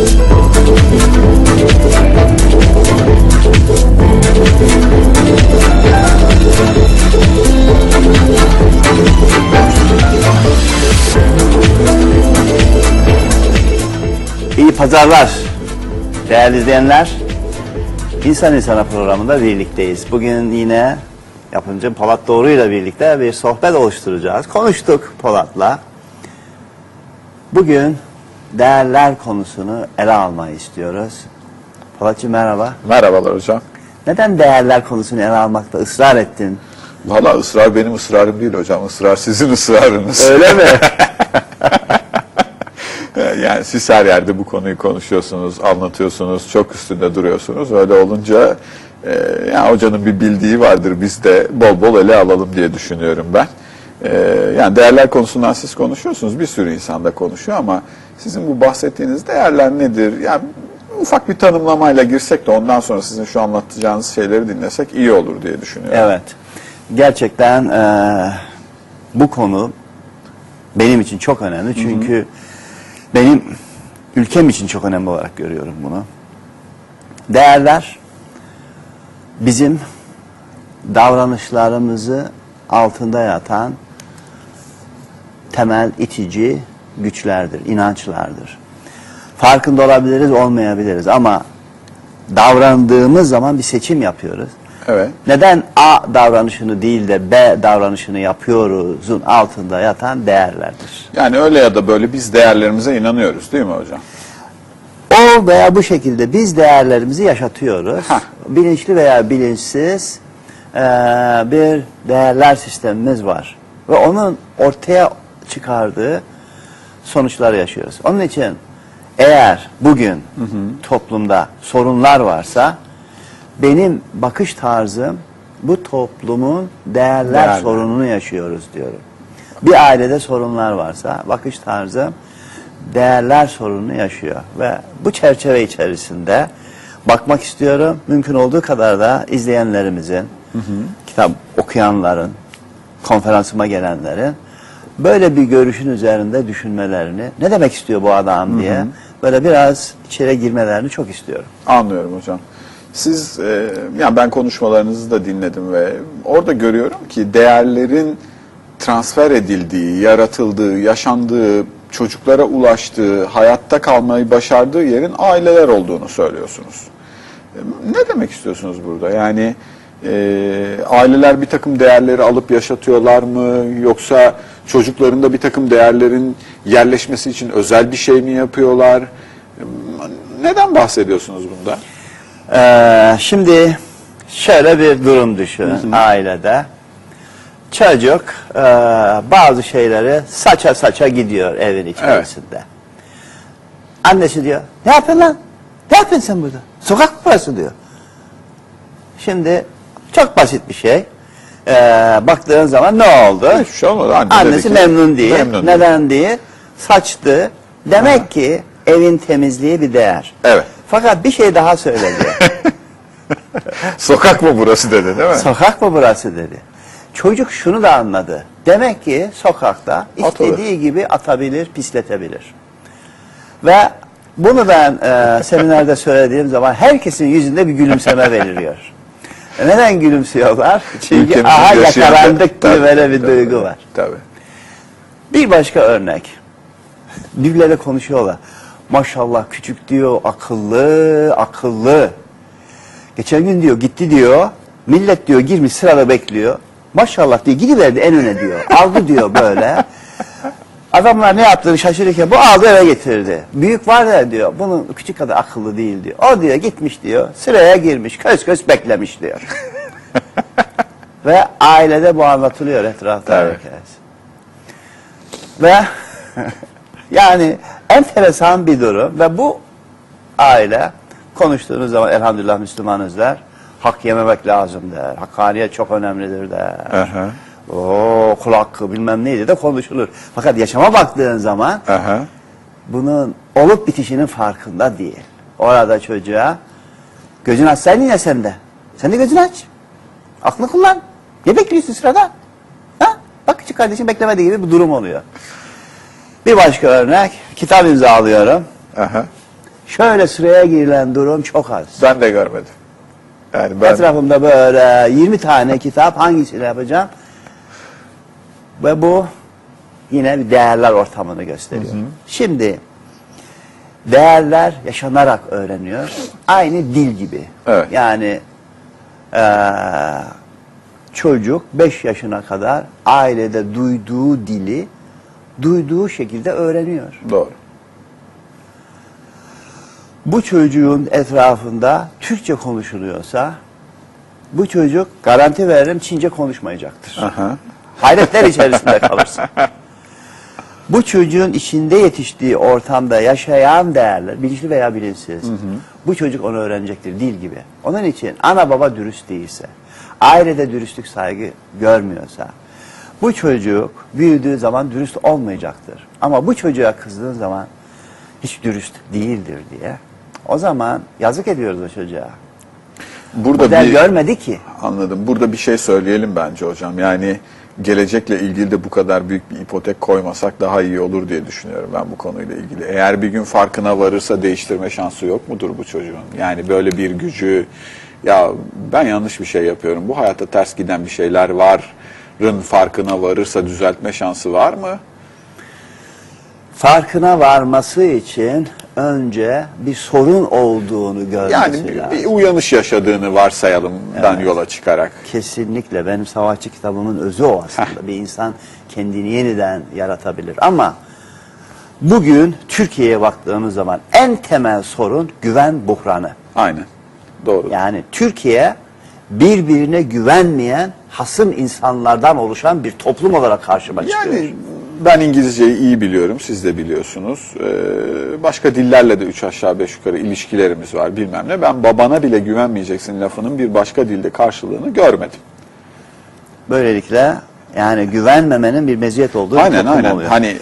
İyi pazarlar değerli izleyenler. İnsan İnsana programında birlikteyiz. Bugün yine yapımcım Polat Doğru ile birlikte bir sohbet oluşturacağız. Konuştuk Polat'la. Bugün değerler konusunu ele almayı istiyoruz. Polatcığım merhaba. Merhabalar hocam. Neden değerler konusunu ele almakta ısrar ettin? Valla ısrar benim ısrarım değil hocam. Israr sizin ısrarınız. Öyle mi? yani siz her yerde bu konuyu konuşuyorsunuz, anlatıyorsunuz, çok üstünde duruyorsunuz. Öyle olunca e, yani hocanın bir bildiği vardır. Biz de bol bol ele alalım diye düşünüyorum ben. E, yani değerler konusundan siz konuşuyorsunuz. Bir sürü insan da konuşuyor ama sizin bu bahsettiğiniz değerler nedir? Yani ufak bir tanımlamayla girsek de ondan sonra sizin şu anlatacağınız şeyleri dinlesek iyi olur diye düşünüyorum. Evet. Gerçekten eee, bu konu benim için çok önemli. Çünkü benim ülkem için çok önemli olarak görüyorum bunu. Değerler bizim davranışlarımızı altında yatan temel itici güçlerdir, inançlardır. Farkında olabiliriz, olmayabiliriz ama davrandığımız zaman bir seçim yapıyoruz. Evet. Neden A davranışını değil de B davranışını yapıyoruzun altında yatan değerlerdir. Yani öyle ya da böyle biz değerlerimize inanıyoruz değil mi hocam? O veya bu şekilde biz değerlerimizi yaşatıyoruz. Hah. Bilinçli veya bilinçsiz bir değerler sistemimiz var. Ve onun ortaya çıkardığı sonuçları yaşıyoruz. Onun için eğer bugün toplumda sorunlar varsa benim bakış tarzım bu toplumun değerler, Değerler. sorununu yaşıyoruz diyorum. Bir ailede sorunlar varsa bakış tarzım değerler sorununu yaşıyor ve bu çerçeve içerisinde bakmak istiyorum. Mümkün olduğu kadar da izleyenlerimizin, kitap okuyanların, konferansıma gelenlerin böyle bir görüşün üzerinde düşünmelerini, ne demek istiyor bu adam diye böyle biraz içeri girmelerini çok istiyorum. Anlıyorum hocam. Siz, e, yani ben konuşmalarınızı da dinledim ve orada görüyorum ki değerlerin transfer edildiği, yaratıldığı, yaşandığı, çocuklara ulaştığı, hayatta kalmayı başardığı yerin aileler olduğunu söylüyorsunuz. E, Ne demek istiyorsunuz burada? Yani e, aileler bir takım değerleri alıp yaşatıyorlar mı? Yoksa çocuklarında bir takım değerlerin yerleşmesi için özel bir şey mi yapıyorlar? Neden bahsediyorsunuz bunda? Ee, şimdi şöyle bir durum düşün ailede. Çocuk e, bazı şeyleri saça saça gidiyor evin içerisinde. Annesi diyor, ne yapıyorsun lan? Ne yapıyorsun sen burada? Sokak mı burası diyor. Şimdi çok basit bir şey. Ee, baktığın zaman ne oldu? Hiçbir şey olmadı. Anne dedi Annesi ki, memnun değil. memnun değil. Neden değil? Saçtı. Demek ki evin temizliği bir değer. Evet. Fakat bir şey daha söyledi. Sokak mı burası dedi değil mi? Sokak mı burası dedi. Çocuk şunu da anladı. Demek ki sokakta istediği gibi atabilir, pisletebilir. Ve bunu ben e, seminerde söylediğim zaman herkesin yüzünde bir gülümseme beliriyor. E, Neden gülümsüyorlar? Çünkü Ülkemizin aha yaşayan- yakalandık gibi Tabii, böyle bir tabii, duygu var. Tabii. Bir başka örnek. Birbirleriyle konuşuyorlar. Maşallah küçük diyor, akıllı, akıllı. Geçen gün diyor, gitti diyor, millet diyor girmiş sırada bekliyor. Maşallah diyor, gidiverdi en öne diyor. Aldı diyor böyle. Adamlar ne yaptığını şaşırırken bu aldı eve getirdi. Büyük var ya diyor, bunun küçük kadar akıllı değil diyor. O diyor gitmiş diyor, sıraya girmiş, köz köz beklemiş diyor. Ve ailede bu anlatılıyor etrafta Evet. herkes. Ve yani enteresan bir durum ve bu aile konuştuğunuz zaman elhamdülillah Müslümanız der. Hak yememek lazım der. Hakkaniyet çok önemlidir der. Aha. O kul hakkı bilmem neydi de konuşulur. Fakat yaşama baktığın zaman Aha. bunun olup bitişinin farkında değil. Orada çocuğa gözün açsaydın ya sen de. Sen de gözünü aç. Aklını kullan. Ne bekliyorsun sırada? Ha? Bak küçük kardeşim beklemediği gibi bir durum oluyor. Bir başka örnek. Kitap imzalıyorum. Aha. Şöyle sıraya girilen durum çok az. Ben de görmedim. Yani ben Etrafımda böyle 20 tane kitap hangisini yapacağım? Ve bu yine bir değerler ortamını gösteriyor. Şimdi değerler yaşanarak öğreniyor. Aynı dil gibi. Evet. Yani eee, çocuk 5 yaşına kadar ailede duyduğu dili duyduğu şekilde öğreniyor. doğru. bu çocuğun etrafında Türkçe konuşuluyorsa bu çocuk garanti veririm Çince konuşmayacaktır. Aha. Hayretler içerisinde kalırsın. Bu çocuğun içinde yetiştiği ortamda yaşayan değerler, bilinçli veya bilinçsiz, bu çocuk onu öğrenecektir dil gibi. Onun için ana baba dürüst değilse, ailede dürüstlük saygı görmüyorsa, bu çocuk büyüdüğü zaman dürüst olmayacaktır. Ama bu çocuğa kızdığın zaman hiç dürüst değildir diye, o zaman yazık ediyoruz o çocuğa. Burada Model bir görmedi ki. Anladım. Burada bir şey söyleyelim bence hocam. Yani gelecekle ilgili de bu kadar büyük bir ipotek koymasak daha iyi olur diye düşünüyorum ben bu konuyla ilgili. Eğer bir gün farkına varırsa değiştirme şansı yok mudur bu çocuğun? Yani böyle bir gücü ya ben yanlış bir şey yapıyorum. Bu hayatta ters giden bir şeyler varın farkına varırsa düzeltme şansı var mı? farkına varması için önce bir sorun olduğunu görmesi Yani lazım. bir uyanış yaşadığını varsayalımdan Evet. yola çıkarak. Kesinlikle benim savaşçı kitabımın özü o aslında. bir insan kendini yeniden yaratabilir. Ama bugün Türkiye'ye baktığımız zaman en temel sorun güven buhranı. Aynen. Doğru. Yani Türkiye birbirine güvenmeyen hasım insanlardan oluşan bir toplum olarak karşıma çıkıyor. Yani ben İngilizceyi iyi biliyorum, siz de biliyorsunuz. Ee, başka dillerle de üç aşağı beş yukarı ilişkilerimiz var bilmem ne. Ben babana bile güvenmeyeceksin lafının bir başka dilde karşılığını görmedim. Böylelikle yani güvenmemenin bir meziyet olduğu bir Aynen toplum aynen. oluyor. Hani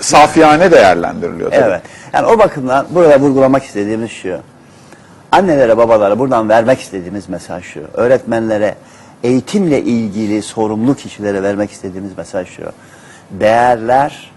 safiyane değerlendiriliyor tabii. Evet. Yani o bakımdan burada vurgulamak istediğimiz şu. Annelere, babalara buradan vermek istediğimiz mesaj şu. Öğretmenlere, eğitimle ilgili sorumlu kişilere vermek istediğimiz mesaj şu. Değerler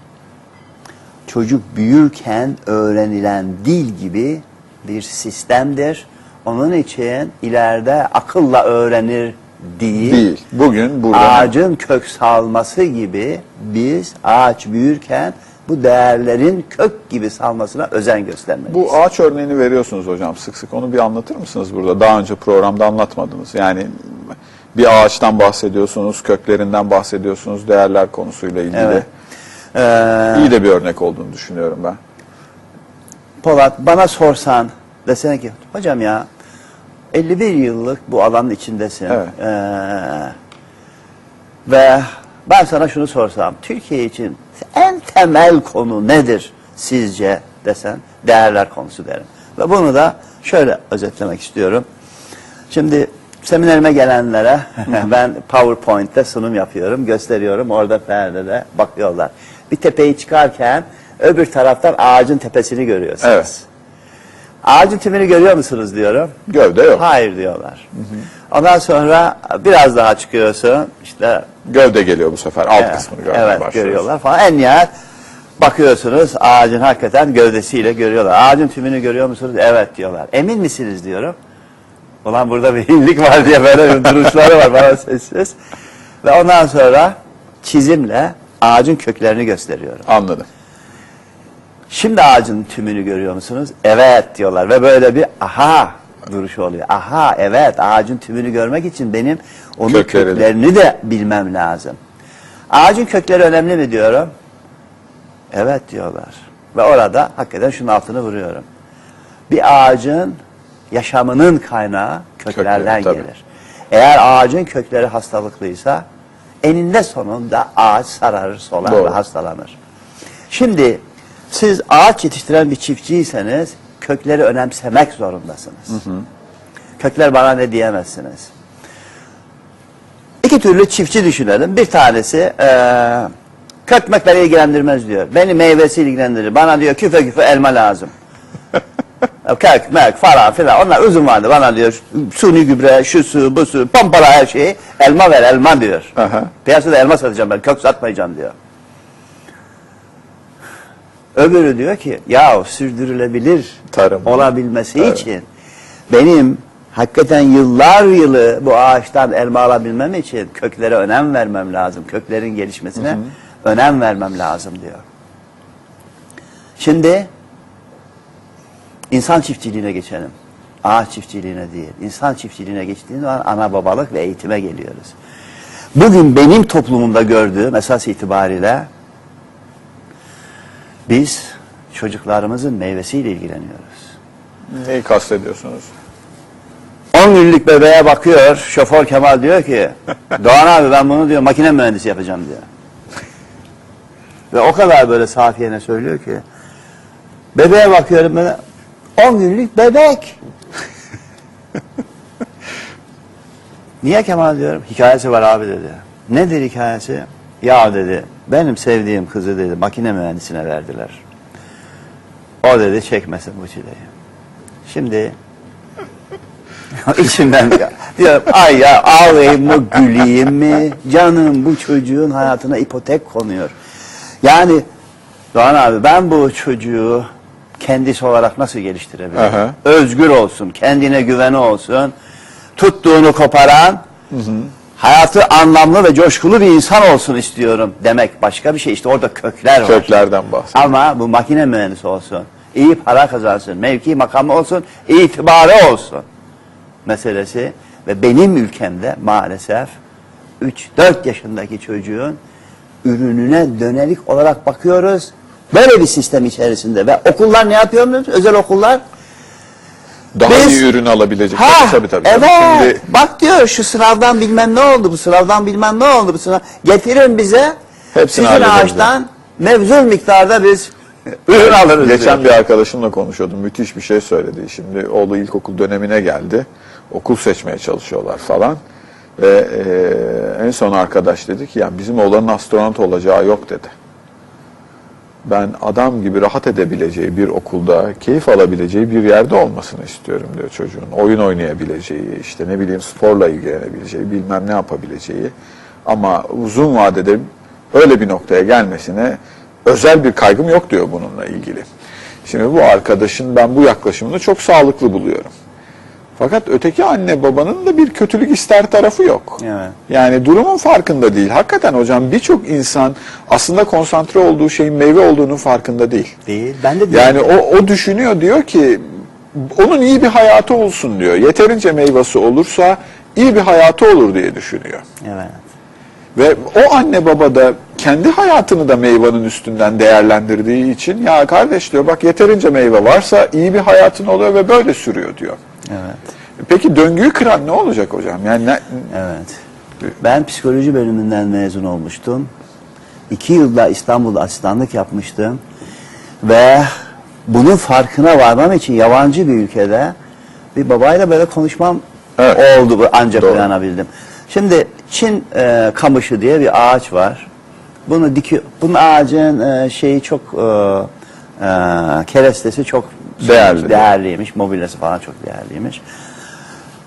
çocuk büyürken öğrenilen dil gibi bir sistemdir. Onun için ileride akılla öğrenir değil. Değil. Bugün burada Ağacın kök salması gibi biz ağaç büyürken bu değerlerin kök gibi salmasına özen göstermeliyiz. bu ağaç örneğini veriyorsunuz hocam sık sık. Onu bir anlatır mısınız burada? Daha önce programda anlatmadınız. Yani bir ağaçtan bahsediyorsunuz, köklerinden bahsediyorsunuz, değerler konusuyla ilgili. Evet. Ee, İyi de bir örnek olduğunu düşünüyorum ben. Polat bana sorsan desene ki hocam ya 51 yıllık bu alanın içindesin. Evet. Ee, ve ben sana şunu sorsam Türkiye için en temel konu nedir sizce desen değerler konusu derim. Ve bunu da şöyle özetlemek istiyorum. Şimdi seminerime gelenlere ben PowerPoint'te sunum yapıyorum, gösteriyorum. Orada perdede bakıyorlar. Bir tepeyi çıkarken öbür taraftan ağacın tepesini görüyorsunuz. Evet. Ağacın tümünü görüyor musunuz diyorum. Gövde yok. Hayır diyorlar. Ondan sonra biraz daha çıkıyorsun. İşte Gövde geliyor bu sefer. Alt evet, kısmını görmeye evet, başlıyoruz. görüyorlar falan. En nihayet bakıyorsunuz ağacın hakikaten gövdesiyle görüyorlar. Ağacın tümünü görüyor musunuz? Evet diyorlar. Emin misiniz diyorum. Ulan burada bir hinlik var diye böyle duruşları var bana sessiz. Ve ondan sonra çizimle ağacın köklerini gösteriyorum. Anladım. Şimdi ağacın tümünü görüyor musunuz? Evet diyorlar ve böyle bir aha duruşu oluyor. Aha evet ağacın tümünü görmek için benim onun Kökleri de. köklerini de bilmem lazım. Ağacın kökleri önemli mi diyorum? Evet diyorlar. Ve orada hakikaten şunun altını vuruyorum. Bir ağacın yaşamının kaynağı köklerden Kökleri, gelir. Eğer ağacın kökleri hastalıklıysa eninde sonunda ağaç sararır, solar Doğru. ve hastalanır. Şimdi siz ağaç yetiştiren bir çiftçiyseniz kökleri önemsemek zorundasınız. Kökler bana ne diyemezsiniz. İki türlü çiftçi düşünelim. Bir tanesi eee kök ilgilendirmez diyor. Beni meyvesi ilgilendirir. Bana diyor küfe küfe elma lazım. Kök, mek falan filan onlar uzun vardı. Bana diyor suni gübre, şu su, bu su, pompala her şeyi. Elma ver, elma diyor. Aha. Piyasada elma satacağım ben, kök satmayacağım diyor. Öbürü diyor ki ya sürdürülebilir Tarım. olabilmesi Evet. için benim hakikaten yıllar yılı bu ağaçtan elma alabilmem için köklere önem vermem lazım. Köklerin gelişmesine önem vermem lazım diyor. Şimdi insan çiftçiliğine geçelim. Ağaç çiftçiliğine değil. İnsan çiftçiliğine geçtiğimiz zaman ana babalık ve eğitime geliyoruz. Bugün benim toplumumda gördüğüm esas itibariyle biz çocuklarımızın meyvesiyle ilgileniyoruz. Neyi kastediyorsunuz? 10 günlük bebeğe bakıyor, şoför Kemal diyor ki, Doğan abi ben bunu diyor makine mühendisi yapacağım diyor. Ve o kadar böyle safiyene söylüyor ki, bebeğe bakıyorum böyle, 10 günlük bebek. Niye Kemal diyorum? Hikayesi var abi dedi. Nedir hikayesi? Ya dedi, benim sevdiğim kızı dedi makine mühendisine verdiler. O dedi çekmesin bu çileyi. Şimdi İçimden. Diyorum ay ya ağlayayım mı güleyim mi? Canım bu çocuğun hayatına ipotek konuyor. Yani Doğan abi ben bu çocuğu kendisi olarak nasıl geliştirebilirim? Aha. Özgür olsun, kendine güveni olsun. Tuttuğunu koparan, hayatı anlamlı ve coşkulu bir insan olsun istiyorum demek başka bir şey. İşte orada kökler var. Köklerden bahsediyor. Ama bu makine mühendisi olsun. iyi para kazansın. Mevki makamı olsun. itibarı olsun. Meselesi. Ve benim ülkemde maalesef 3-4 yaşındaki çocuğun ürününe dönelik olarak bakıyoruz. Böyle bir sistem içerisinde. Ve okullar ne yapıyor musunuz? Özel okullar. Daha Biz- iyi ürün alabilecek. Ha, tabii tabii. evet. Şimdi Bak diyor şu sınavdan bilmem ne oldu, bu sınavdan bilmem ne oldu bu sınav. Getirin bize Hepsini sizin ağaçtan mevzul miktarda biz ürün alırız Geçen diyor. bir arkadaşımla konuşuyordum. Müthiş bir şey söyledi. Şimdi oğlu ilkokul dönemine geldi. Okul seçmeye çalışıyorlar falan. Ve e, en son arkadaş dedi ki ya bizim oğlanın astronot olacağı yok dedi. Ben adam gibi rahat edebileceği bir okulda, keyif alabileceği bir yerde olmasını istiyorum diyor çocuğun. Oyun oynayabileceği, işte ne bileyim sporla ilgilenebileceği, bilmem ne yapabileceği. Ama uzun vadede öyle bir noktaya gelmesine özel bir kaygım yok diyor bununla ilgili. Şimdi bu arkadaşın ben bu yaklaşımını çok sağlıklı buluyorum. Fakat öteki anne babanın da bir kötülük ister tarafı yok. Evet. Yani durumun farkında değil. Hakikaten hocam birçok insan aslında konsantre olduğu şeyin meyve olduğunun farkında değil. Değil. Ben de Yani o, o düşünüyor diyor ki onun iyi bir hayatı olsun diyor. Yeterince meyvesi olursa iyi bir hayatı olur diye düşünüyor. Evet. Ve o anne baba da kendi hayatını da meyvanın üstünden değerlendirdiği için ya kardeş diyor bak yeterince meyve varsa iyi bir hayatın oluyor ve böyle sürüyor diyor. Evet. Peki döngüyü kıran ne olacak hocam? Yani ne, Evet. Ben psikoloji bölümünden mezun olmuştum. İki yılda İstanbul'da asistanlık yapmıştım. Ve bunun farkına varmam için yabancı bir ülkede bir babayla böyle konuşmam Evet. oldu. Ancak Doğru. uyanabildim. Şimdi Çin e, kamışı diye bir ağaç var. Bunu dikiyor. Bunun ağacın e, şeyi çok e, e, kerestesi çok Değerli. değerliymiş. Mobilyası falan çok değerliymiş.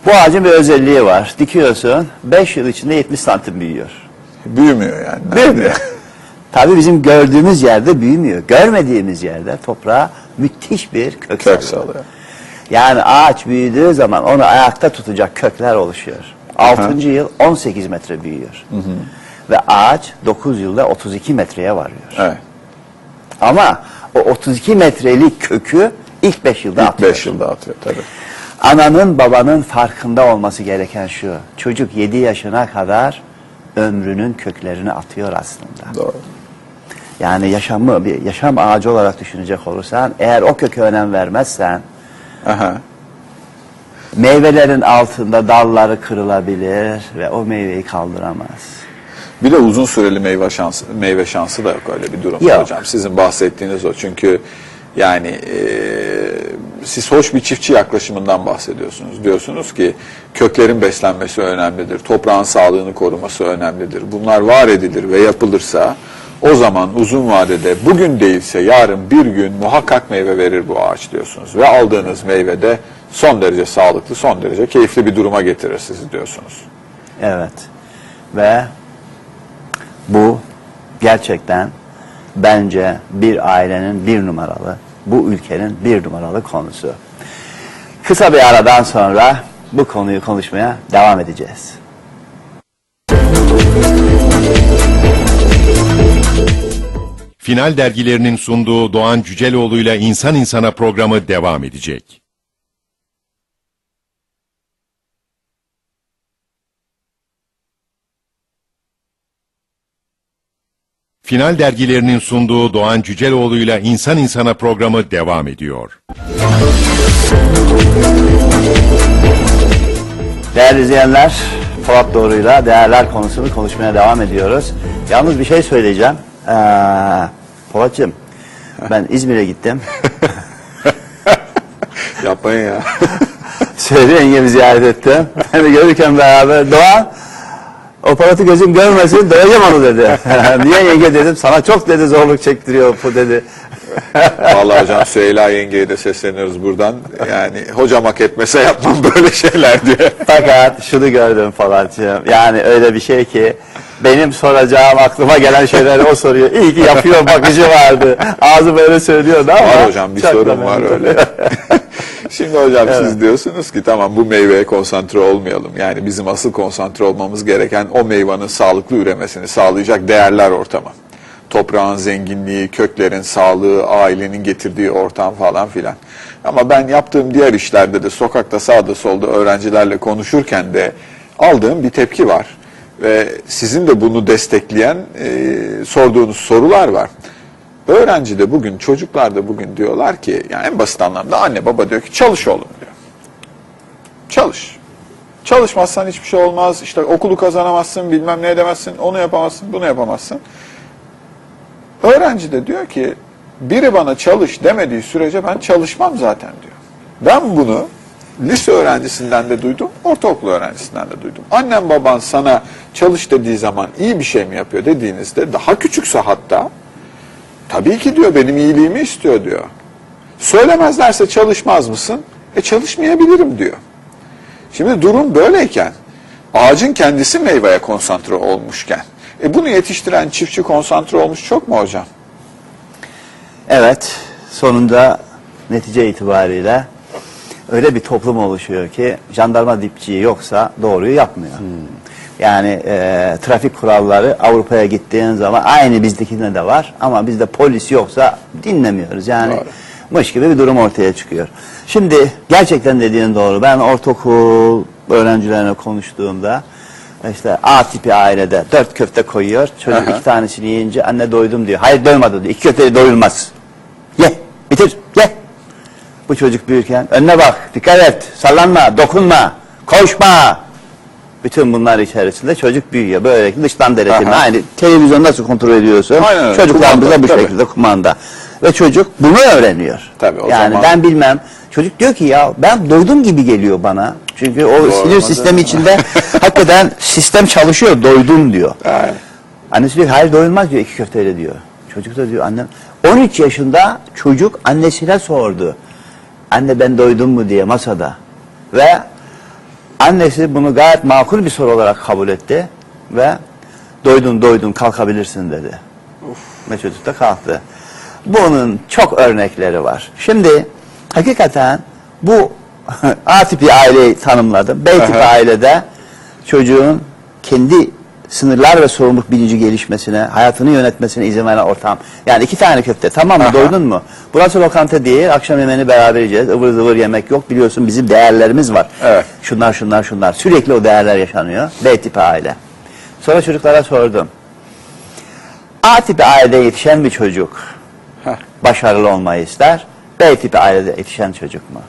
Bu ağacın bir özelliği var. Dikiyorsun, 5 yıl içinde 70 santim büyüyor. büyümüyor yani. Büyümüyor. Tabii bizim gördüğümüz yerde büyümüyor. Görmediğimiz yerde toprağa müthiş bir kök, Kök salıyor. Yani ağaç büyüdüğü zaman onu ayakta tutacak kökler oluşuyor. 6. yıl 18 metre büyüyor. Ve ağaç 9 yılda 32 metreye varıyor. Evet. Ama o 32 metrelik kökü ilk 5 yılda İlk atıyor. 5 yılda atıyor tabii. Ananın babanın farkında olması gereken şu. Çocuk 7 yaşına kadar ömrünün köklerini atıyor aslında. Doğru. Yani yaşamı bir yaşam ağacı olarak düşünecek olursan eğer o köke önem vermezsen Aha. Meyvelerin altında dalları kırılabilir ve o meyveyi kaldıramaz. Bir de uzun süreli meyve şansı, meyve şansı da yok öyle bir durum Yok. hocam. Sizin bahsettiğiniz o. Çünkü yani e, siz hoş bir çiftçi yaklaşımından bahsediyorsunuz. Diyorsunuz ki köklerin beslenmesi önemlidir. Toprağın sağlığını koruması önemlidir. Bunlar var edilir ve yapılırsa o zaman uzun vadede bugün değilse yarın bir gün muhakkak meyve verir bu ağaç diyorsunuz. Ve aldığınız meyve de son derece sağlıklı, son derece keyifli bir duruma getirir sizi diyorsunuz. Evet. Ve bu gerçekten bence bir ailenin bir numaralı, bu ülkenin bir numaralı konusu. Kısa bir aradan sonra bu konuyu konuşmaya devam edeceğiz. Final dergilerinin sunduğu Doğan Cüceloğlu'yla İnsan İnsana programı devam edecek. Final dergilerinin sunduğu Doğan Cüceloğlu'yla İnsan İnsana programı devam ediyor. Değerli izleyenler, Polat Doğru'yla değerler konusunu konuşmaya devam ediyoruz. Yalnız bir şey söyleyeceğim. Ee, Polat'cığım, ben İzmir'e gittim. Yapmayın ya. Söyle yengemi ziyaret ettim. De görürken beraber Doğan o Polat'ı gözüm görmesin döveceğim onu dedi. Niye yenge dedim sana çok dedi zorluk çektiriyor bu dedi. Vallahi hocam Süheyla yengeye de sesleniyoruz buradan. Yani hocam hak etmese yapmam böyle şeyler diye. Fakat şunu gördüm Polat'cığım yani öyle bir şey ki benim soracağım aklıma gelen şeyleri o soruyor. İyi ki yapıyor bakıcı vardı. Ağzı böyle söylüyordu ama. Var hocam bir sorun var öyle. Şimdi hocam siz diyorsunuz ki tamam bu meyveye konsantre olmayalım. Yani bizim asıl konsantre olmamız gereken o meyvanın sağlıklı üremesini sağlayacak değerler ortamı. Toprağın zenginliği, köklerin sağlığı, ailenin getirdiği ortam falan filan. Ama ben yaptığım diğer işlerde de sokakta sağda solda öğrencilerle konuşurken de aldığım bir tepki var. Ve sizin de bunu destekleyen e, sorduğunuz sorular var. Öğrenci de bugün, çocuklar da bugün diyorlar ki, yani en basit anlamda anne baba diyor ki çalış oğlum diyor. Çalış. Çalışmazsan hiçbir şey olmaz, işte okulu kazanamazsın, bilmem ne edemezsin, onu yapamazsın, bunu yapamazsın. Öğrenci de diyor ki, biri bana çalış demediği sürece ben çalışmam zaten diyor. Ben bunu lise öğrencisinden de duydum, ortaokul öğrencisinden de duydum. Annem baban sana çalış dediği zaman iyi bir şey mi yapıyor dediğinizde, daha küçükse hatta, Tabii ki diyor benim iyiliğimi istiyor diyor. Söylemezlerse çalışmaz mısın? E çalışmayabilirim diyor. Şimdi durum böyleyken ağacın kendisi meyveye konsantre olmuşken e bunu yetiştiren çiftçi konsantre olmuş çok mu hocam? Evet, sonunda netice itibariyle öyle bir toplum oluşuyor ki jandarma dipçiyi yoksa doğruyu yapmıyor. Yani e, trafik kuralları Avrupa'ya gittiğin zaman aynı bizdekinde de var ama bizde polis yoksa dinlemiyoruz. Yani Doğru. mış gibi bir durum ortaya çıkıyor. Şimdi gerçekten dediğin doğru. Ben ortaokul öğrencilerine konuştuğumda işte A tipi ailede dört köfte koyuyor. Çocuk Aha. iki tanesini yiyince anne doydum diyor. Hayır doymadı diyor. İki köfte doyulmaz. Ye, bitir, ye. Bu çocuk büyürken önüne bak, dikkat et, sallanma, dokunma, koşma. Bütün bunlar içerisinde çocuk büyüyor. Böylelikle dıştan denetimle Aha. aynı televizyonu nasıl kontrol ediyorsun? Aynen öyle, Çocuklarımız da kumanda, bu tabii. şekilde kumanda. Ve çocuk bunu öğreniyor. Tabii, o yani zaman- ben bilmem. Çocuk diyor ki ya ben doydum gibi geliyor bana. Çünkü o sinir Doymadı. sistemi içinde hakikaten sistem çalışıyor. Doydum diyor. Yani. Annesi diyor hayır doyulmaz diyor iki köfteyle diyor. Çocuk da diyor annem 13 yaşında çocuk annesine sordu. Anne ben doydum mu diye masada. Ve annesi bunu gayet makul bir soru olarak kabul etti. Ve doydun doydun kalkabilirsin dedi. Ve çocuk da kalktı. Bunun çok örnekleri var. Şimdi hakikaten bu A tipi aileyi tanımladım. B tipi Aha. ailede çocuğun kendi sınırlar ve sorumluluk bilinci gelişmesine, hayatını yönetmesine izin veren ortam. Yani iki tane köfte tamam mı Aha. doydun mu? Burası lokanta değil, akşam yemeğini beraber yiyeceğiz. ıvır zıvır yemek yok biliyorsun bizim değerlerimiz var. Evet. Şunlar şunlar şunlar. Sürekli o değerler yaşanıyor. B tipi aile. Sonra çocuklara sordum. A tipi ailede yetişen bir çocuk Heh. başarılı olmayı ister. B tipi ailede yetişen çocuk mu?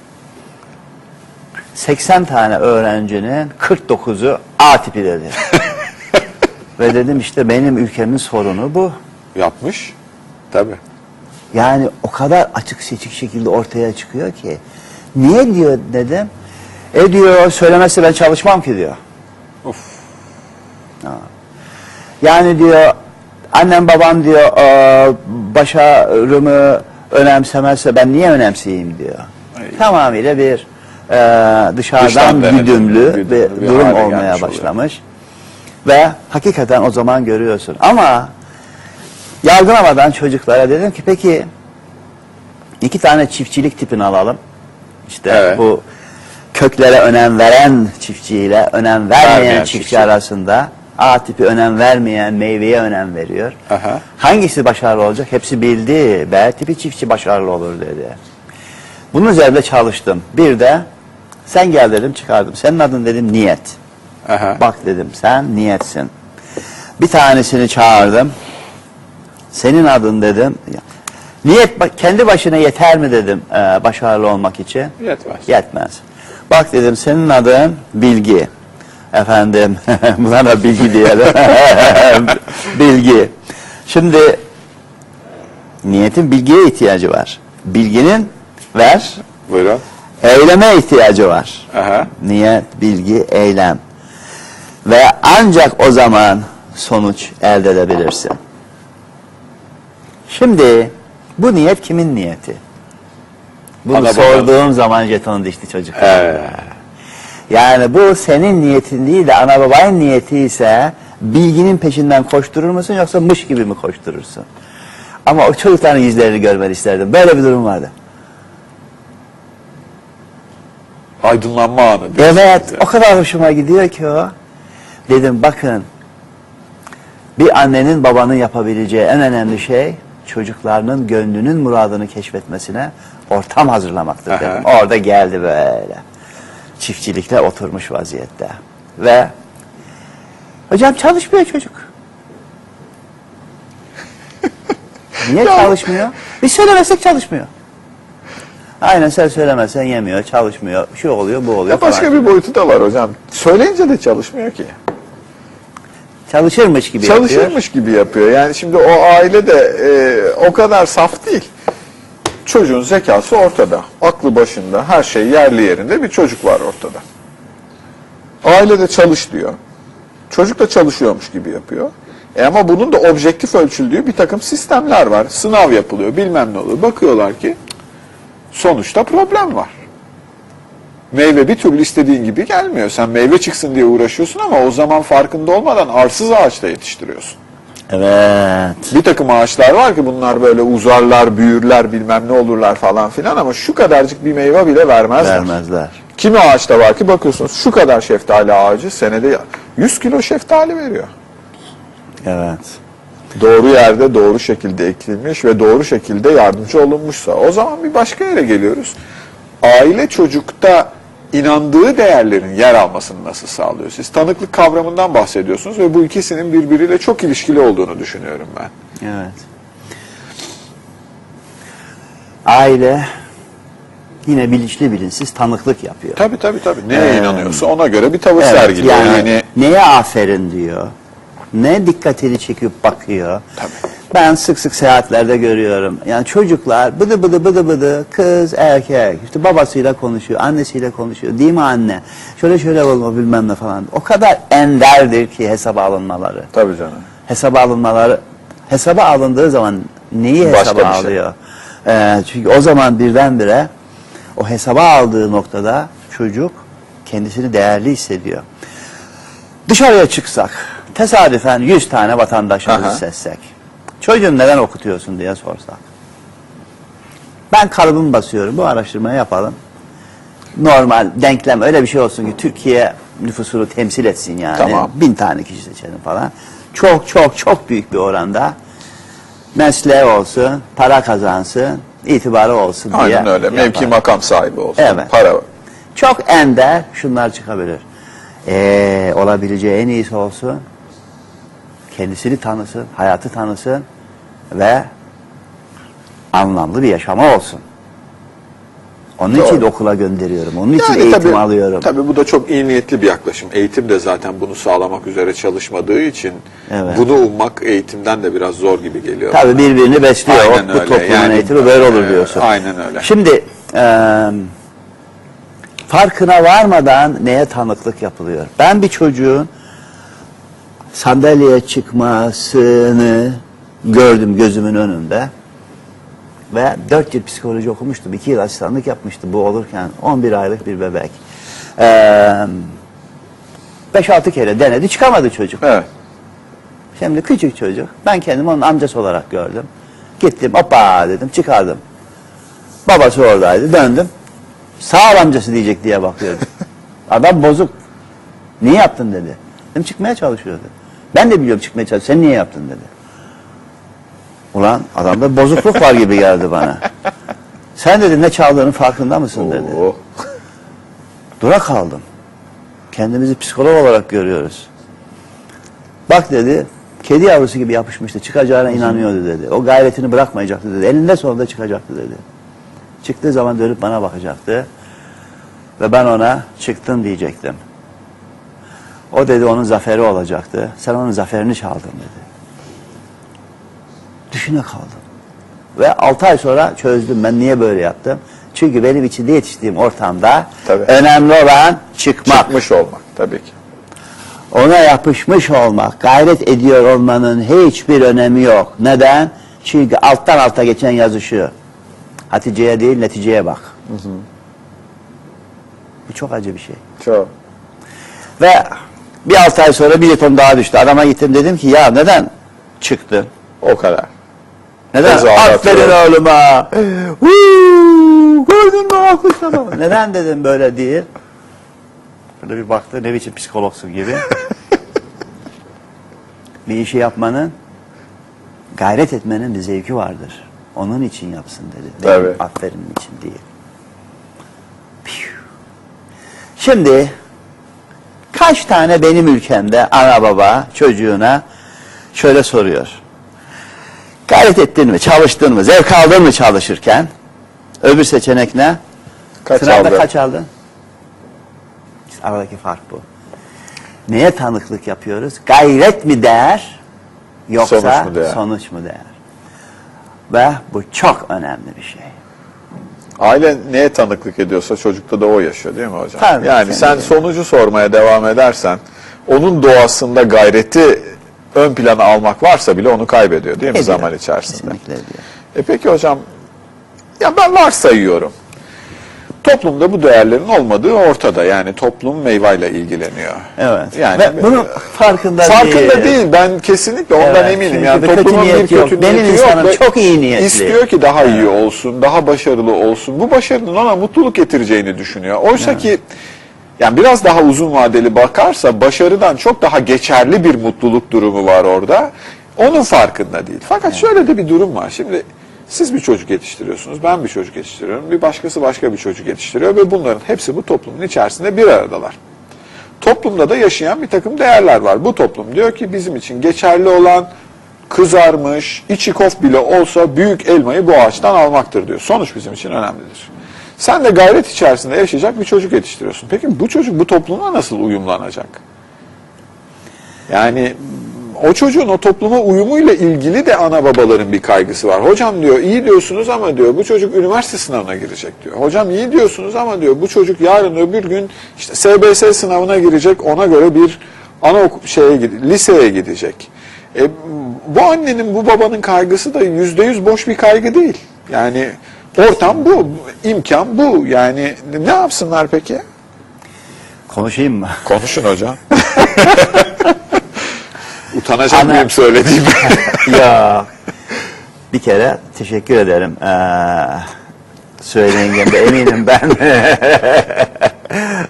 80 tane öğrencinin 49'u A tipi dedi. Ve dedim işte benim ülkemin sorunu bu. Yapmış. Tabii. Yani o kadar açık seçik şekilde ortaya çıkıyor ki. Niye diyor dedim. E diyor söylemezse ben çalışmam ki diyor. Of. Ha. Yani diyor annem babam diyor "Aa, başarımı önemsemezse ben niye önemseyeyim diyor. Ay. Tamamıyla bir e, dışarıdan Dıştan güdümlü güdümlü bir, bir durum olmaya gelmiş oluyor. Ve hakikaten o zaman görüyorsun. Ama Yargılamadan çocuklara dedim ki peki iki tane çiftçilik tipini alalım. İşte Evet. bu köklere önem veren çiftçiyle önem vermeyen Vermeyen çiftçi, çiftçi. arasında A tipi önem vermeyen meyveye önem veriyor. Aha. Hangisi başarılı olacak? Hepsi bildi. B tipi çiftçi başarılı olur dedi. Bunun üzerinde çalıştım. Bir de sen gel dedim çıkardım. Senin adın dedim niyet. Aha. Bak dedim sen niyetsin. Bir tanesini çağırdım. Senin adın dedim. Niyet kendi başına yeter mi dedim e, başarılı olmak için? Yetmez. Yetmez. Bak dedim senin adın Bilgi. Efendim buna da Bilgi diyelim. bilgi. Şimdi niyetin bilgiye ihtiyacı var. Bilginin ver Buyurun. eyleme ihtiyacı var. Aha. Niyet, bilgi, eylem. Ve ancak o zaman sonuç elde edebilirsin. Şimdi bu niyet kimin niyeti? Bunu Ana sorduğum zaman jeton dişti çocuk. Evet. Yani bu senin niyetin değil de ana babanın niyeti ise bilginin peşinden koşturur musun yoksa mış gibi mi koşturursun? Ama o çocukların yüzlerini görmeni isterdim. Böyle bir durum vardı. Aydınlanma anı. Evet, ya. o kadar hoşuma gidiyor ki o. Dedim bakın, bir annenin babanın yapabileceği en önemli şey çocuklarının gönlünün muradını keşfetmesine ortam hazırlamaktır Aha. dedim. Orada geldi böyle. Çiftçilikte oturmuş vaziyette. Ve hocam çalışmıyor çocuk. Niye çalışmıyor? Biz söylemezsek çalışmıyor. Aynen sen söylemezsen yemiyor, çalışmıyor, şu oluyor, bu oluyor Ya başka falan. bir boyutu da var hocam. Söyleyince de çalışmıyor ki. Çalışırmış gibi yapıyor. Çalışırmış gibi yapıyor. Yani şimdi o aile de e, o kadar saf değil. Çocuğun zekası ortada. Aklı başında, her şey yerli yerinde bir çocuk var ortada. Aile de çalış diyor. Çocuk da çalışıyormuş gibi yapıyor. E ama bunun da objektif ölçüldüğü bir takım sistemler var. Sınav yapılıyor, bilmem ne oluyor. Bakıyorlar ki sonuçta problem var. Meyve bir türlü istediğin gibi gelmiyor. Sen meyve çıksın diye uğraşıyorsun ama o zaman farkında olmadan arsız ağaçta yetiştiriyorsun. Evet. Bir takım ağaçlar var ki bunlar böyle uzarlar, büyürler, bilmem ne olurlar falan filan ama şu kadarcık bir meyve bile vermezler. Vermezler. Kimi ağaçta var ki bakıyorsunuz şu kadar şeftali ağacı senede 100 kilo şeftali veriyor. Evet. Doğru yerde doğru şekilde ekilmiş ve doğru şekilde yardımcı olunmuşsa o zaman bir başka yere geliyoruz. Aile çocukta inandığı değerlerin yer almasını nasıl sağlıyor? Siz tanıklık kavramından bahsediyorsunuz ve bu ikisinin birbiriyle çok ilişkili olduğunu düşünüyorum ben. Evet. Aile yine bilinçli bilinçsiz tanıklık yapıyor. Tabii tabii tabii. Neye Ee, inanıyorsa ona göre bir tavır Evet, sergiliyor. yani, Yani, neye aferin diyor. Ne dikkatini çekip bakıyor. Tabii. Ben sık sık seyahatlerde görüyorum. Yani çocuklar bıdı bıdı bıdı bıdı kız erkek işte babasıyla konuşuyor, annesiyle konuşuyor. Değil mi anne? Şöyle şöyle olma bilmem ne falan. O kadar enderdir ki hesaba alınmaları. tabii canım. hesaba alınmaları hesaba alındığı zaman neyi Başka hesaba bir şey. alıyor? Ee, çünkü o zaman birdenbire o hesaba aldığı noktada çocuk kendisini değerli hissediyor. Dışarıya çıksak, tesadüfen 100 tane vatandaşımızı Aha. seçsek, çocuğun neden okutuyorsun diye sorsak. Ben kalıbımı basıyorum, bu araştırmayı yapalım. Normal, denklem öyle bir şey olsun ki Türkiye nüfusunu temsil etsin yani. Tamam. Bin tane kişi seçelim falan. Çok çok çok büyük bir oranda mesleği olsun, para kazansın, itibarı olsun diye. Aynen öyle. Mevki yapar. makam sahibi olsun. Evet. Para. Çok ender şunlar çıkabilir. Ee, olabileceği en iyisi olsun. Kendisini tanısın, hayatı tanısın ve anlamlı bir yaşama olsun. Onun için Doğru. de okula gönderiyorum. Onun için Yani eğitim tabii, alıyorum. Tabii bu da çok iyi niyetli bir yaklaşım. Eğitim de zaten bunu sağlamak üzere çalışmadığı için Evet. bunu ummak eğitimden de biraz zor gibi geliyor. Tabii bana. birbirini besliyor. Aynen O, bu toplumun Yani, eğitimi böyle olur e, diyorsun. aynen öyle. Şimdi e, farkına varmadan neye tanıklık yapılıyor? Ben bir çocuğun sandalyeye çıkmasını gördüm gözümün önünde. Ve 4 yıl psikoloji okumuştum. 2 yıl asistanlık yapmıştım bu olurken. 11 aylık bir bebek. 5-6 kere denedi çıkamadı çocuk. Evet. Şimdi küçük çocuk. Ben kendimi onun amcası olarak gördüm. Gittim hoppa dedim çıkardım. Babası oradaydı döndüm. Sağ ol amcası diyecek diye bakıyordum. Adam bozuk. Niye yaptın dedi. Dedim çıkmaya çalışıyordu. Ben de biliyorum çıkmaya çalışıyor. Sen niye yaptın dedi. Ulan adamda bozukluk var gibi geldi bana. Sen dedi ne çaldığının farkında mısın dedi. Oo. Dura kaldım. Kendimizi psikolog olarak görüyoruz. Bak dedi, kedi yavrusu gibi yapışmıştı. Çıkacağına inanıyordu dedi. O gayretini bırakmayacaktı dedi. Elinde sonunda çıkacaktı dedi. Çıktığı zaman dönüp bana bakacaktı. Ve ben ona çıktın diyecektim. O dedi onun zaferi olacaktı. Sen onun zaferini çaldın dedi. Düşüne kaldım. Ve 6 ay sonra çözdüm ben niye böyle yaptım. Çünkü benim içinde yetiştiğim ortamda Tabii. önemli olan çıkmak. Çıkmış olmak tabii ki. Ona yapışmış olmak, gayret ediyor olmanın hiçbir önemi yok. Neden? Çünkü alttan alta geçen yazı şu. Hatice'ye değil neticeye bak. Bu çok acı bir şey. Çok. Ve bir altı ay sonra bir jeton daha düştü. Adama gittim dedim ki ya neden çıktı? O kadar. Neden? Tezahürat Aferin oğluma. Huu, Gördün mü alkışlama. Neden dedim böyle değil. Böyle bir baktı ne biçim psikologsun gibi. bir işi yapmanın, gayret etmenin bir zevki vardır. Onun için yapsın dedi. Benim Tabii. aferinin için. Piu. Şimdi kaç tane benim ülkemde ana baba çocuğuna şöyle soruyor. Gayret ettin mi, çalıştın mı, zevk aldın mı çalışırken? Öbür seçenek ne? Kaç Sınavda aldın? kaç aldın? İşte aradaki fark bu. Neye tanıklık yapıyoruz? Gayret mi değer? Yoksa Sonuç mu değer? sonuç mu değer? Ve bu çok önemli bir şey. Aile neye tanıklık ediyorsa çocukta da o yaşıyor değil mi hocam? Tabii, yani sen sonucu sormaya devam edersen onun doğasında gayreti ön plana almak varsa bile onu kaybediyor değil mi Ediyor. zaman içerisinde? Kesinlikle ediyor. E peki hocam ya ben varsayıyorum. Toplumda bu değerlerin olmadığı ortada. Yani toplum meyveyle ilgileniyor. Evet. Yani Ve bunun farkında, farkında değil. Ben kesinlikle ondan Evet, eminim. Yani kötü toplumun bir niyeti yok. kötü Benim niyeti yok. insanım ve çok iyi niyetli. İstiyor ki daha iyi olsun, daha başarılı olsun. Bu başarının ona mutluluk getireceğini düşünüyor. Oysa ki yani biraz daha uzun vadeli bakarsa başarıdan çok daha geçerli bir mutluluk durumu var orada. Onun farkında değil. Fakat şöyle de bir durum var. Şimdi siz bir çocuk yetiştiriyorsunuz, ben bir çocuk yetiştiriyorum, bir başkası başka bir çocuk yetiştiriyor ve bunların hepsi bu toplumun içerisinde bir aradalar. Toplumda da yaşayan bir takım değerler var. Bu toplum diyor ki bizim için geçerli olan kızarmış, içi kof bile olsa büyük elmayı bu ağaçtan almaktır diyor. Sonuç bizim için önemlidir. Sen de gayret içerisinde yaşayacak bir çocuk yetiştiriyorsun. Peki bu çocuk bu topluma nasıl uyumlanacak? Yani o çocuğun o topluma uyumuyla ilgili de ana babaların bir kaygısı var. Hocam diyor iyi diyorsunuz ama diyor bu çocuk üniversite sınavına girecek diyor. Hocam iyi diyorsunuz ama diyor bu çocuk yarın öbür gün işte SBS sınavına girecek ona göre bir ana şeye gide- liseye gidecek. E, bu annenin bu babanın kaygısı da yüzde yüz boş bir kaygı değil. Yani ortam bu, imkan bu. Yani ne yapsınlar peki? Konuşayım mı? Konuşun hocam. Utanacak Ana- mıyım söylediğim? ya bir kere teşekkür ederim. Ee, söyleyince eminim ben.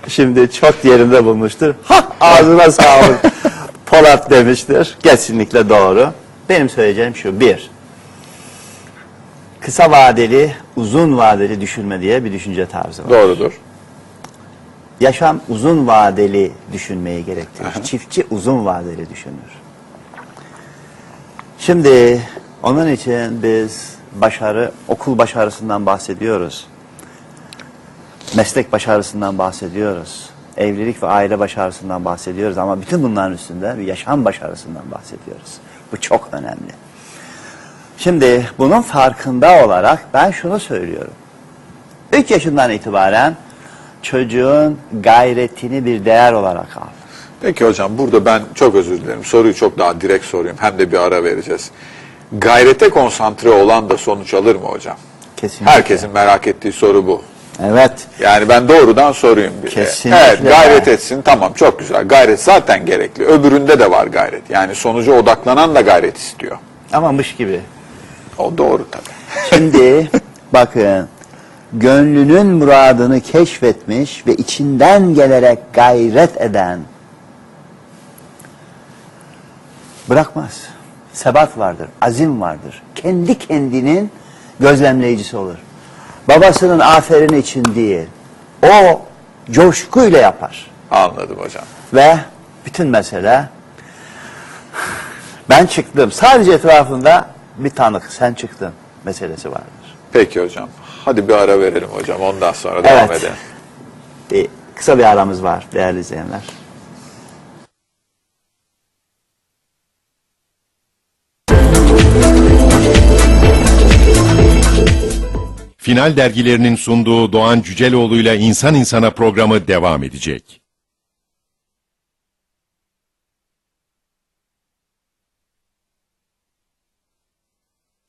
Şimdi çok yerinde bulmuştur. Ha, ağzına sağlık. Polat demiştir. Kesinlikle doğru. Benim söyleyeceğim şu. Bir, kısa vadeli, uzun vadeli düşünme diye bir düşünce tarzı var. Doğrudur. Yaşam uzun vadeli düşünmeyi gerektirir. Çiftçi uzun vadeli düşünür. Şimdi onun için biz başarı, okul başarısından bahsediyoruz. Meslek başarısından bahsediyoruz. Evlilik ve aile başarısından bahsediyoruz ama bütün bunların üstünde bir yaşam başarısından bahsediyoruz. Bu çok önemli. Şimdi bunun farkında olarak ben şunu söylüyorum. 3 yaşından itibaren çocuğun gayretini bir değer olarak al. Peki hocam burada ben çok özür dilerim. Soruyu çok daha direkt sorayım. Hem de bir ara vereceğiz. Gayrete konsantre olan da sonuç alır mı hocam? Kesinlikle. Herkesin merak ettiği soru bu. Evet. Yani ben doğrudan sorayım bir. Kesinlikle. Evet gayret etsin tamam çok güzel. Gayret zaten gerekli. Öbüründe de var gayret. Yani sonuca odaklanan da gayret istiyor. Amamış gibi. O doğru tabii. Şimdi bakın gönlünün muradını keşfetmiş ve içinden gelerek gayret eden bırakmaz. Sebat vardır, azim vardır. Kendi kendinin gözlemleyicisi olur. Babasının aferin için değil, o coşkuyla yapar. Anladım hocam. Ve bütün mesele ben çıktım. Sadece etrafında bir tanık sen çıktın meselesi vardır. Peki hocam. Hadi bir ara verelim hocam. Ondan sonra devam Evet. edelim. Bir, kısa bir aramız var değerli izleyenler. Final dergilerinin sunduğu Doğan Cüceloğlu'yla İnsan İnsana programı devam edecek.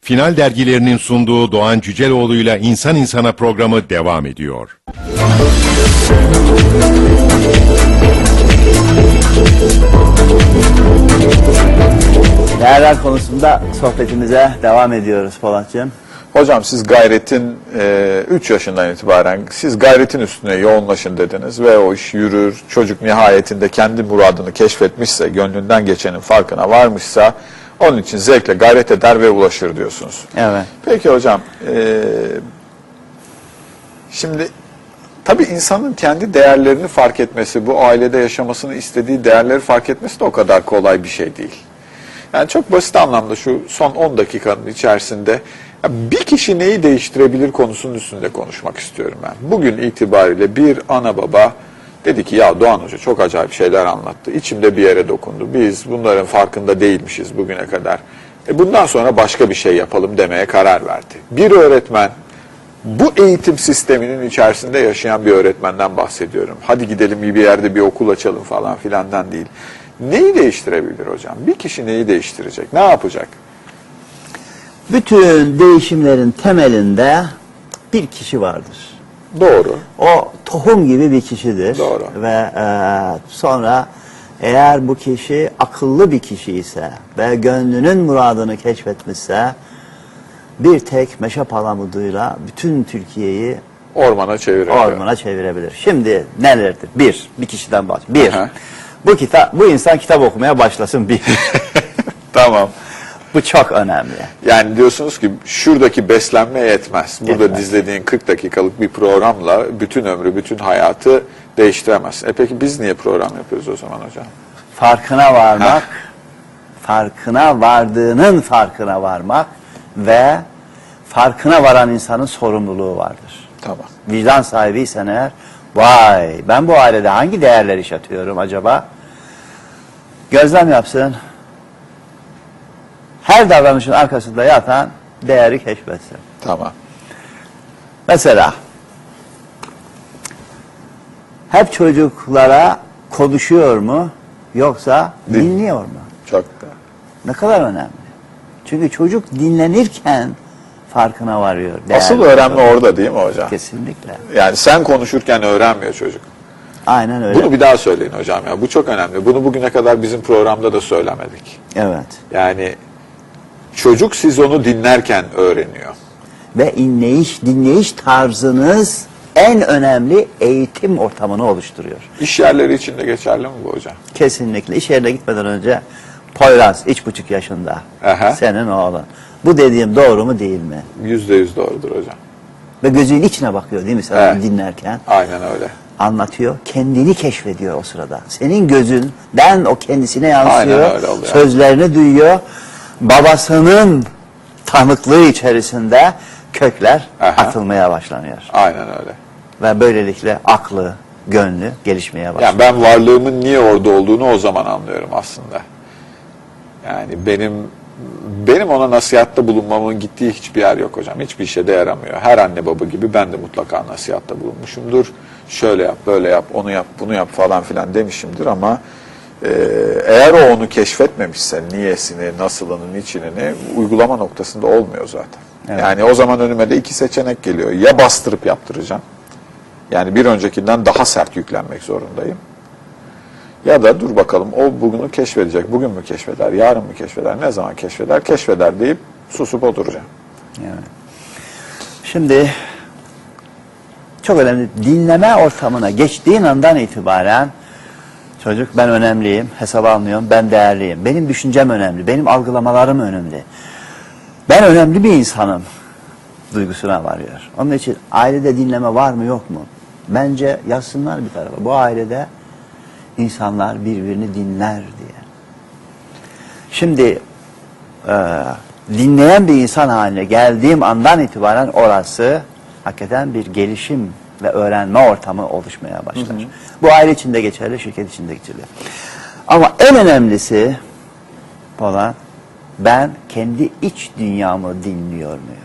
Final dergilerinin sunduğu Doğan Cüceloğlu'yla İnsan İnsana programı devam ediyor. Değerler konusunda sohbetimize devam ediyoruz Polatcığım. Hocam siz gayretin 3 yaşından itibaren siz gayretin üstüne yoğunlaşın dediniz ve o iş yürür. Çocuk nihayetinde kendi muradını keşfetmişse, gönlünden geçenin farkına varmışsa onun için zevkle gayret eder ve ulaşır diyorsunuz. Evet. Peki hocam, e, şimdi tabii insanın kendi değerlerini fark etmesi, bu ailede yaşamasını istediği değerleri fark etmesi de o kadar kolay bir şey değil. Yani çok basit anlamda şu son 10 dakikanın içerisinde bir kişi neyi değiştirebilir konusunun üstünde konuşmak istiyorum ben. Bugün itibariyle bir ana baba dedi ki ya Doğan Hoca çok acayip şeyler anlattı. İçimde bir yere dokundu. Biz bunların farkında değilmişiz bugüne kadar. E bundan sonra başka bir şey yapalım demeye karar verdi. Bir öğretmen bu eğitim sisteminin içerisinde yaşayan bir öğretmenden bahsediyorum. Hadi gidelim bir yerde bir okul açalım falan filandan değil. Neyi değiştirebilir hocam? Bir kişi neyi değiştirecek? Ne yapacak? Bütün değişimlerin temelinde bir kişi vardır. Doğru. O tohum gibi bir kişidir. Doğru. Ve e, sonra eğer bu kişi akıllı bir kişi ise ve gönlünün muradını keşfetmişse bir tek meşe palamuduyla bütün Türkiye'yi Ormana çeviriyor. ormana çevirebilir. Şimdi nelerdir? Bir, bir kişiden bahs. Bir, Aha. bu kitap, bu insan kitap okumaya başlasın bir. Tamam. Bu çok önemli. Yani diyorsunuz ki şuradaki beslenme yetmez. Burada Yetmez. dizlediğin 40 dakikalık bir programla bütün ömrü, bütün hayatı değiştiremez. E peki biz niye program yapıyoruz o zaman hocam? Farkına varmak, farkına vardığının farkına varmak ve farkına varan insanın sorumluluğu vardır. Tamam. Vicdan sahibiysen eğer, vay ben bu ailede hangi değerler yaşatıyorum acaba? Gözlem yapsın. Her davranışın arkasında yatan değeri keşfetsin. Tamam. Mesela hep çocuklara konuşuyor mu yoksa Din- dinliyor mu? Çok Ne kadar önemli. Çünkü çocuk dinlenirken farkına varıyor. Asıl öğrenme olduğunu. orada değil mi hocam? Kesinlikle. Yani sen konuşurken öğrenmiyor çocuk. Aynen öyle. Bunu bir daha söyleyin hocam ya. Bu çok önemli. Bunu bugüne kadar bizim programda da söylemedik. Evet. Yani çocuk siz onu dinlerken öğreniyor. Ve inleyiş, dinleyiş tarzınız en önemli eğitim ortamını oluşturuyor. İş yerleri için de geçerli mi bu hocam? Kesinlikle. İş yerine gitmeden önce Poyraz, üç buçuk yaşında. Aha. Senin oğlun. Bu dediğim doğru mu değil mi? Yüzde yüz doğrudur hocam. Ve gözünün içine bakıyor değil mi sen Evet. dinlerken? Aynen öyle. Anlatıyor. Kendini keşfediyor o sırada. Senin gözünden o kendisine yansıyor. Aynen öyle oluyor. Sözlerini duyuyor. Babasının tanıklığı içerisinde kökler Aha. atılmaya başlanıyor. Aynen öyle. Ve böylelikle aklı, gönlü gelişmeye başlıyor. Yani ben varlığımın niye orada olduğunu o zaman anlıyorum aslında. Yani benim benim ona nasihatta bulunmamın gittiği hiçbir yer yok hocam. Hiçbir işe de yaramıyor. Her anne baba gibi ben de mutlaka nasihatta bulunmuşumdur. Şöyle yap, böyle yap, onu yap, bunu yap falan filan demişimdir ama e, eğer o onu keşfetmemişse niyesini, nasılını, niçinini uygulama noktasında olmuyor zaten. Evet. Yani o zaman önüme de iki seçenek geliyor. Ya bastırıp yaptıracağım Yani bir öncekinden daha sert yüklenmek zorundayım. Ya da dur bakalım o bugünü keşfedecek. Bugün mü keşfeder, yarın mı keşfeder, ne zaman keşfeder, keşfeder deyip susup oturacağım. Yani. Şimdi çok önemli. Dinleme ortamına geçtiğin andan itibaren çocuk ben önemliyim, hesaba almıyorum, ben değerliyim. Benim düşüncem önemli, benim algılamalarım önemli. Ben önemli bir insanım duygusuna varıyor. Onun için ailede dinleme var mı yok mu? Bence yazsınlar bir tarafa. Bu ailede insanlar birbirini dinler diye. Şimdi e, dinleyen bir insan haline geldiğim andan itibaren orası hakikaten bir gelişim ve öğrenme ortamı oluşmaya başlar. Bu aile içinde geçerli, şirket içinde geçerli. Ama en önemlisi olan ben kendi iç dünyamı dinliyor muyum?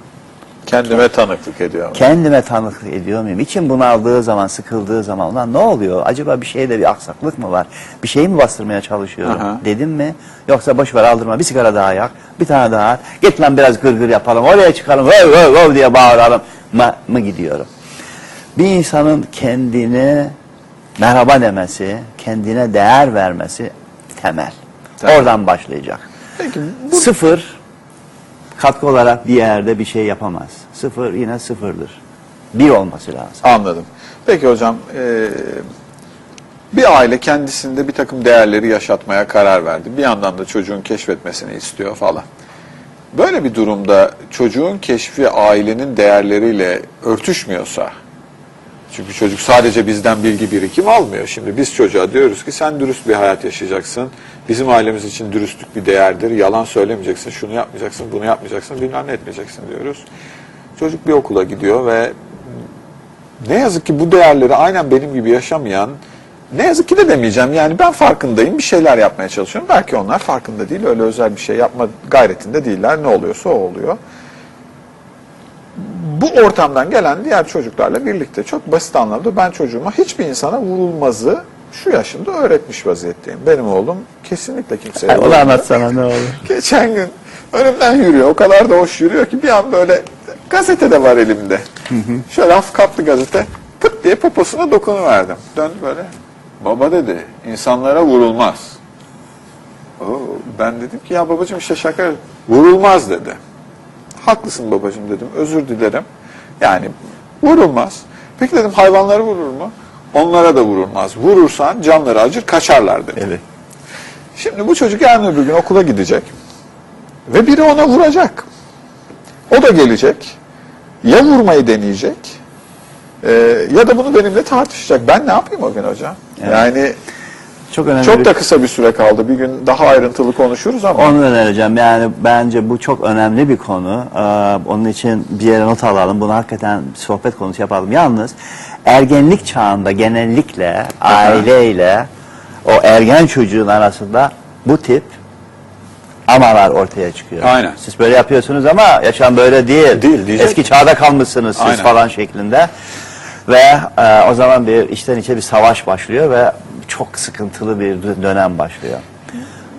Kendime tanıklık ediyorum. Kendime tanıklık ediyor muyum? İçim bunaldığı zaman, sıkıldığı zaman ulan ne oluyor? Acaba bir şeyde bir aksaklık mı var? Bir şeyi mi bastırmaya çalışıyorum? Aha. Dedim mi? Yoksa boş ver aldırma bir sigara daha yak, bir tane daha at. Git lan biraz gırgır yapalım, oraya çıkalım, vov vov vov diye bağıralım mı, mı gidiyorum? Bir insanın kendini merhaba demesi, kendine değer vermesi temel. Temel. Oradan başlayacak. Peki Sıfır katkı olarak bir yerde bir şey yapamaz. Sıfır yine sıfırdır. Bir olması lazım. Anladım. Peki hocam, e, bir aile kendisinde bir takım değerleri yaşatmaya karar verdi. Bir yandan da çocuğun keşfetmesini istiyor falan. Böyle bir durumda çocuğun keşfi ailenin değerleriyle örtüşmüyorsa, çünkü çocuk sadece bizden bilgi birikim almıyor. Şimdi biz çocuğa diyoruz ki sen dürüst bir hayat yaşayacaksın. Bizim ailemiz için dürüstlük bir değerdir. Yalan söylemeyeceksin, şunu yapmayacaksın, bunu yapmayacaksın, bilmem ne etmeyeceksin diyoruz. Çocuk bir okula gidiyor ve ne yazık ki bu değerleri aynen benim gibi yaşamayan, ne yazık ki de demeyeceğim yani ben farkındayım bir şeyler yapmaya çalışıyorum. Belki onlar farkında değil öyle özel bir şey yapma gayretinde değiller ne oluyorsa o oluyor. Bu ortamdan gelen diğer çocuklarla birlikte çok basit anlamda ben çocuğuma hiçbir insana vurulmazı şu yaşında öğretmiş vaziyetteyim. Benim oğlum kesinlikle kimseye Onu vurulmaz. anlatsana ne olur. Geçen gün önümden yürüyor. O kadar da hoş yürüyor ki bir an böyle gazete de var elimde. Şöyle hafif kaplı gazete. Pıt diye poposuna dokunuverdim. Döndü böyle. Baba dedi insanlara vurulmaz. Oo, ben dedim ki ya babacığım işte şaka vurulmaz dedi. Haklısın babacığım dedim. Özür dilerim. Yani vurulmaz. Peki dedim hayvanları vurur mu? Onlara da vurulmaz. Vurursan canları acır kaçarlar dedi. Evet. Şimdi bu çocuk yarın öbür gün okula gidecek ve biri ona vuracak. O da gelecek, ya vurmayı deneyecek e, ya da bunu benimle tartışacak. Ben ne yapayım o gün hocam? Evet. Yani Çok önemli. çok da kısa bir süre kaldı. Bir gün daha ayrıntılı konuşuruz ama Onu önereceğim. Yani bence bu çok önemli bir konu. Ee, onun için bir yere not alalım. Bunu hakikaten sohbet konusu yapalım. Yalnız ergenlik çağında genellikle aileyle o ergen çocuğun arasında bu tip amalar ortaya çıkıyor. Aynen. Siz böyle yapıyorsunuz ama yaşam böyle değil. Değil, diyecek. Eski çağda kalmışsınız siz Aynen. falan şeklinde. Ve e, o zaman bir içten içe bir savaş başlıyor ve çok sıkıntılı bir dönem başlıyor.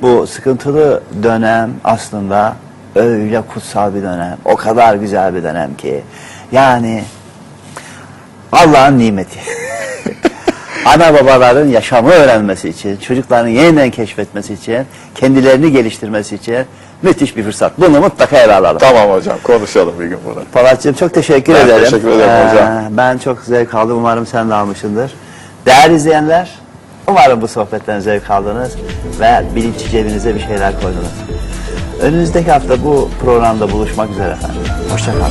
Bu sıkıntılı dönem aslında öyle kutsal bir dönem. O kadar güzel bir dönem ki. Yani Allah'ın nimeti. Ana babaların yaşamı öğrenmesi için, çocukların yeniden keşfetmesi için, kendilerini geliştirmesi için müthiş bir fırsat. Bunu mutlaka ele alalım. tamam hocam konuşalım bir gün bunu. Polatcığım çok teşekkür Ben ederim. teşekkür ederim hocam. Ben çok zevk aldım. Umarım sen de almışsındır. Değerli izleyenler, umarım bu sohbetten zevk aldınız ve bilinç cebinize bir şeyler koydunuz. Önümüzdeki hafta bu programda buluşmak üzere efendim. Hoşçakalın.